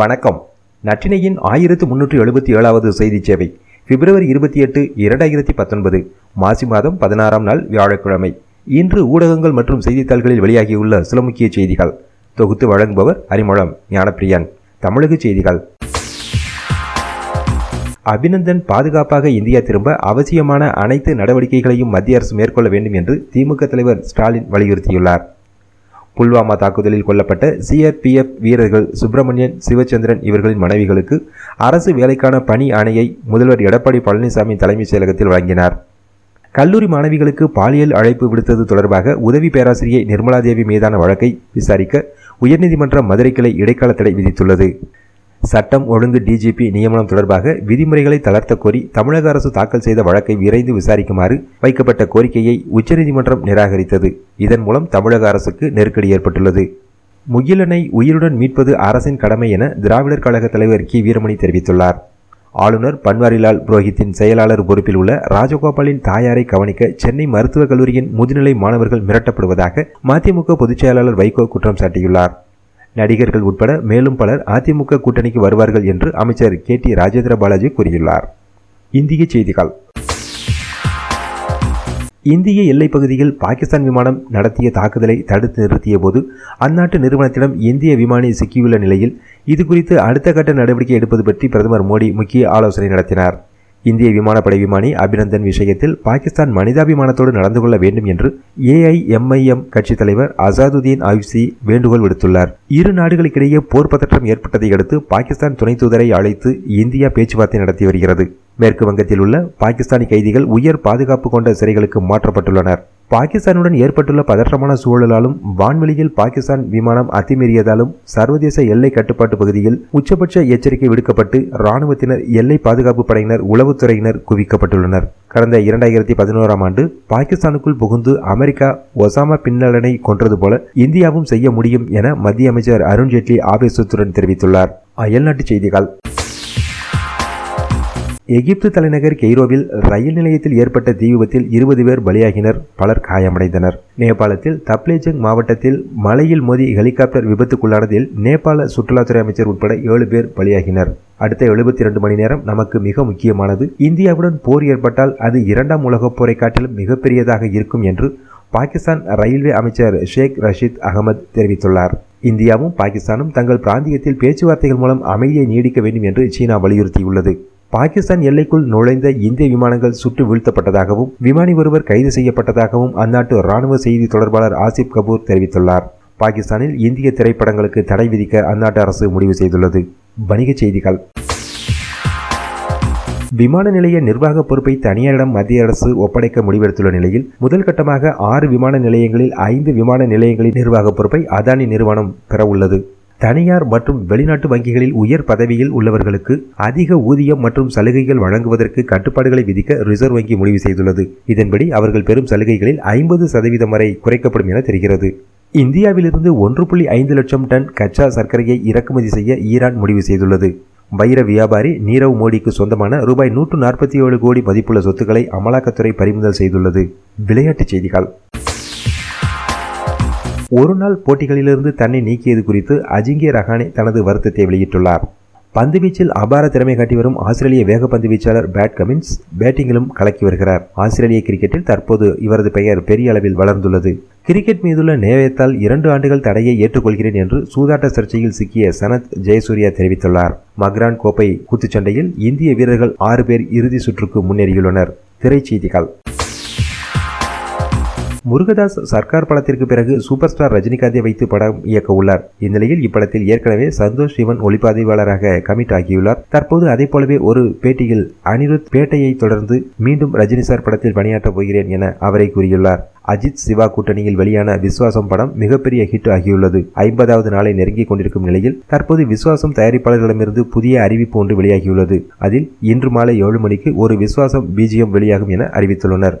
வணக்கம். நற்றினையின் ஆயிரத்து முன்னூற்றி எழுபத்தி ஏழாவது செய்தி சேவை பிப்ரவரி இருபத்தி எட்டு இரண்டாயிரத்தி பத்தொன்பது மாசி மாதம் பதினாறாம் நாள் வியாழக்கிழமை. இன்று ஊடகங்கள் மற்றும் செய்தித்தாள்களில் வெளியாகியுள்ள சில முக்கிய செய்திகள். தொகுத்து வழங்குபவர் அறிமுகம் ஞானப்பிரியன். தமிழக செய்திகள். அபிநந்தன் பாதுகாப்பாக இந்தியா திரும்ப அவசியமான அனைத்து நடவடிக்கைகளையும் மத்திய அரசு மேற்கொள்ள வேண்டும் என்று திமுக தலைவர் ஸ்டாலின் வலியுறுத்தியுள்ளார். புல்வாமா தாக்குதலில் கொல்லப்பட்ட சிஆர்பிஎஃப் வீரர்கள் சுப்பிரமணியன் சிவச்சந்திரன் இவர்களின் மனைவிகளுக்கு அரசு வேலைக்கான பணி ஆணையை முதல்வர் எடப்பாடி பழனிசாமி தலைமைச் செயலகத்தில் வழங்கினார். கல்லூரி மாணவிகளுக்கு பாலியல் அழைப்பு விடுத்தது தொடர்பாக உதவி பேராசிரியை நிர்மலாதேவி மீதான வழக்கை விசாரிக்க உயர்நீதிமன்ற மதுரை கிளை இடைக்கால தடை விதித்துள்ளது. சட்டம் ஒழுங்கு டிஜிபி நியமனம் தொடர்பாக விதிமுறைகளை தளர்த்த கோரி தமிழக அரசு தாக்கல் செய்த வழக்கை விரைந்து விசாரிக்குமாறு வைக்கப்பட்ட கோரிக்கையை உச்சநீதிமன்றம் நிராகரித்தது. இதன் மூலம் தமிழக அரசுக்கு நெருக்கடி ஏற்பட்டுள்ளது. முகிலனை உயிருடன் மீட்பது அரசின் கடமை என திராவிடர் கழக தலைவர் கி. வீரமணி தெரிவித்துள்ளார். ஆளுநர் பன்வாரிலால் புரோஹித்தின் செயலாளர் பொறுப்பில் உள்ள ராஜகோபாலின் தாயாரை கவனிக்க சென்னை மருத்துவக் கல்லூரியின் முதுநிலை மாணவர்கள் மிரட்டப்படுவதாக மதிமுக பொதுச் செயலாளர் வைகோ குற்றம் சாட்டியுள்ளார். நடிகர்கள் உட்பட மேலும் பலர் அதிமுக கூட்டணிக்கு வருவார்கள் என்று அமைச்சர் கே டி ராஜேந்திர பாலாஜி கூறியுள்ளார். இந்திய செய்திகள். இந்திய எல்லைப் பகுதியில் பாகிஸ்தான் விமானம் நடத்திய தாக்குதலை தடுத்து நிறுத்திய போது அந்நாட்டு நிறுவனத்திடம் இந்திய விமானி சிக்கியுள்ள நிலையில் இதுகுறித்து அடுத்த கட்ட நடவடிக்கை எடுப்பது பற்றி பிரதமர் மோடி முக்கிய ஆலோசனை நடத்தினார். இந்திய விமானப்படை விமானி அபிநந்தன் விஷயத்தில் பாகிஸ்தான் மனிதாபிமானத்தோடு நடந்து கொள்ள வேண்டும் என்று ஏஐஎம்ஐஎம் கட்சித் தலைவர் அசாதுதீன் ஆயுசி வேண்டுகோள் விடுத்துள்ளார். இரு நாடுகளுக்கிடையே போர் பதற்றம் ஏற்பட்டதை அடுத்து பாகிஸ்தான் துணை தூதரை அழைத்து இந்தியா பேச்சுவார்த்தை நடத்தி வருகிறது. மேற்கு வங்கத்தில் உள்ள பாகிஸ்தானி கைதிகள் உயர் பாதுகாப்பு கொண்ட சிறைகளுக்கு மாற்றப்பட்டுள்ளனர். பாகிஸ்தானுடன் ஏற்பட்டுள்ள பதற்றமான சூழலாலும் வான்வெளியில் பாகிஸ்தான் விமானம் அத்துமீறியதாலும் சர்வதேச எல்லை கட்டுப்பாட்டு பகுதியில் உச்சபட்ச எச்சரிக்கை விடுக்கப்பட்டு ராணுவத்தினர் எல்லை பாதுகாப்பு படையினர் உளவுத்துறையினர் குவிக்கப்பட்டுள்ளனர். கடந்த இரண்டாயிரத்தி பதினோராம் ஆண்டு பாகிஸ்தானுக்குள் புகுந்து அமெரிக்கா ஒசாமா பின்னலனை கொன்றது போல இந்தியாவும் செய்ய முடியும் என மத்திய அமைச்சர் அருண்ஜேட்லி ஆவேசத்துடன் தெரிவித்துள்ளார். அயல்நாட்டுச் செய்திகள். எகிப்து தலைநகர் கெய்ரோவில் ரயில் நிலையத்தில் ஏற்பட்ட தீ விபத்தில் இருபது பேர் பலியாகினர். பலர் காயமடைந்தனர். நேபாளத்தில் தப்லேஜங் மாவட்டத்தில் மலையில் மோதி ஹெலிகாப்டர் விபத்துக்குள்ளானதில் நேபாள சுற்றுலாத்துறை அமைச்சர் உட்பட ஏழு பேர் பலியாகினர். அடுத்த எழுபத்தி இரண்டு மணி நேரம் நமக்கு மிக முக்கியமானது. இந்தியாவுடன் போர் ஏற்பட்டால் அது இரண்டாம் உலகப் போரை காட்டிலும் மிகப்பெரியதாக இருக்கும் என்று பாகிஸ்தான் ரயில்வே அமைச்சர் ஷேக் ரஷீத் அகமது தெரிவித்துள்ளார். இந்தியாவும் பாகிஸ்தானும் தங்கள் பிராந்தியத்தில் பேச்சுவார்த்தைகள் மூலம் அமைதியை நீடிக்க வேண்டும் என்று சீனா வலியுறுத்தியுள்ளது. பாகிஸ்தான் எல்லைக்குள் நுழைந்த இந்திய விமானங்கள் சுட்டு வீழ்த்தப்பட்டதாகவும் விமானி ஒருவர் கைது செய்யப்பட்டதாகவும் அந்நாட்டு ராணுவ செய்தி தொடர்பாளர் ஆசிப் கபூர் தெரிவித்துள்ளார். பாகிஸ்தானில் இந்திய திரைப்படங்களுக்கு தடை விதிக்க அந்நாட்டு அரசு முடிவு செய்துள்ளது. வணிகச் செய்திகள். விமான நிலைய நிர்வாக பொறுப்பை தனியாரிடம் மத்திய அரசு ஒப்படைக்க முடிவெடுத்துள்ள நிலையில் முதல் கட்டமாக ஆறு விமான நிலையங்களில் ஐந்து விமான நிலையங்களின் நிர்வாக பொறுப்பை அதானி நிறுவனம் பெற உள்ளது தனியார் மற்றும் வெளிநாட்டு வங்கிகளில் உயர் பதவியில் உள்ளவர்களுக்கு அதிக ஊதியம் மற்றும் சலுகைகள் வழங்குவதற்கு கட்டுப்பாடுகளை விதிக்க ரிசர்வ் வங்கி முடிவு செய்துள்ளது. இதன்படி அவர்கள் பெறும் சலுகைகளில் ஐம்பது சதவீதம் வரை குறைக்கப்படும் என தெரிகிறது. இந்தியாவிலிருந்து ஒன்று புள்ளி ஐந்து லட்சம் டன் கச்சா சர்க்கரையை இறக்குமதி செய்ய ஈரான் முடிவு செய்துள்ளது. வைர வியாபாரி நீரவ் மோடிக்கு சொந்தமான ரூபாய் நூற்று நாற்பத்தி ஏழு கோடி மதிப்புள்ள சொத்துக்களை அமலாக்கத்துறை பறிமுதல் செய்துள்ளது. விளையாட்டுச் செய்திகள். ஒரு நாள் போட்டிகளிலிருந்து தன்னை நீக்கியது குறித்து அஜிங்கிய ரஹானே தனது வருத்தத்தை வெளியிட்டுள்ளார். பந்துவீச்சில் அபார திறமை காட்டி வரும் ஆஸ்திரேலிய வேகப்பந்து வீச்சாளர் பேட் கமின்ஸ் பேட்டிங்கிலும் கலக்கி வருகிறார். ஆஸ்திரேலிய கிரிக்கெட்டில் தற்போது இவரது பெயர் பெரிய அளவில் வளர்ந்துள்ளது. கிரிக்கெட் மீதுள்ள நேயத்தால் இரண்டு ஆண்டுகள் தடையை ஏற்றுக்கொள்கிறேன் என்று சூதாட்ட சர்ச்சையில் சிக்கிய சனத் ஜெயசூர்யா தெரிவித்துள்ளார். மக்ரான் கோப்பை குத்துச்சண்டையில் இந்திய வீரர்கள் ஆறு பேர் இறுதி சுற்றுக்கு முன்னேறியுள்ளனர். திரைச்செய்திகள் முருகதாஸ் சர்க்கார் படத்திற்கு பிறகு சூப்பர் ஸ்டார் ரஜினிகாந்தை வைத்து படம் இயக்க உள்ளார். இந்நிலையில் இப்படத்தில் ஏற்கனவே சந்தோஷ் சிவன் ஒளிப்பதிவாளராக கமிட் ஆகியுள்ளார். தற்போது அதே போலவே ஒரு பேட்டியில் அனிருத் பேட்டையை தொடர்ந்து மீண்டும் ரஜினி சார் படத்தில் பணியாற்றப் போகிறேன் என அவரை கூறியுள்ளார். அஜித் சிவா கூட்டணியில் வெளியான விஸ்வாசம் படம் மிகப்பெரிய ஹிட் ஆகியுள்ளது. ஐம்பதாவது நாளை நெருங்கிக் கொண்டிருக்கும் நிலையில் தற்போது விஸ்வாசம் தயாரிப்பாளர்களிடமிருந்து புதிய அறிவிப்பு ஒன்று வெளியாகியுள்ளது. அதில் இன்று மாலை ஏழு மணிக்கு ஒரு விஸ்வாசம் பிஜிஎம் வெளியாகும் என அறிவித்துள்ளனர்.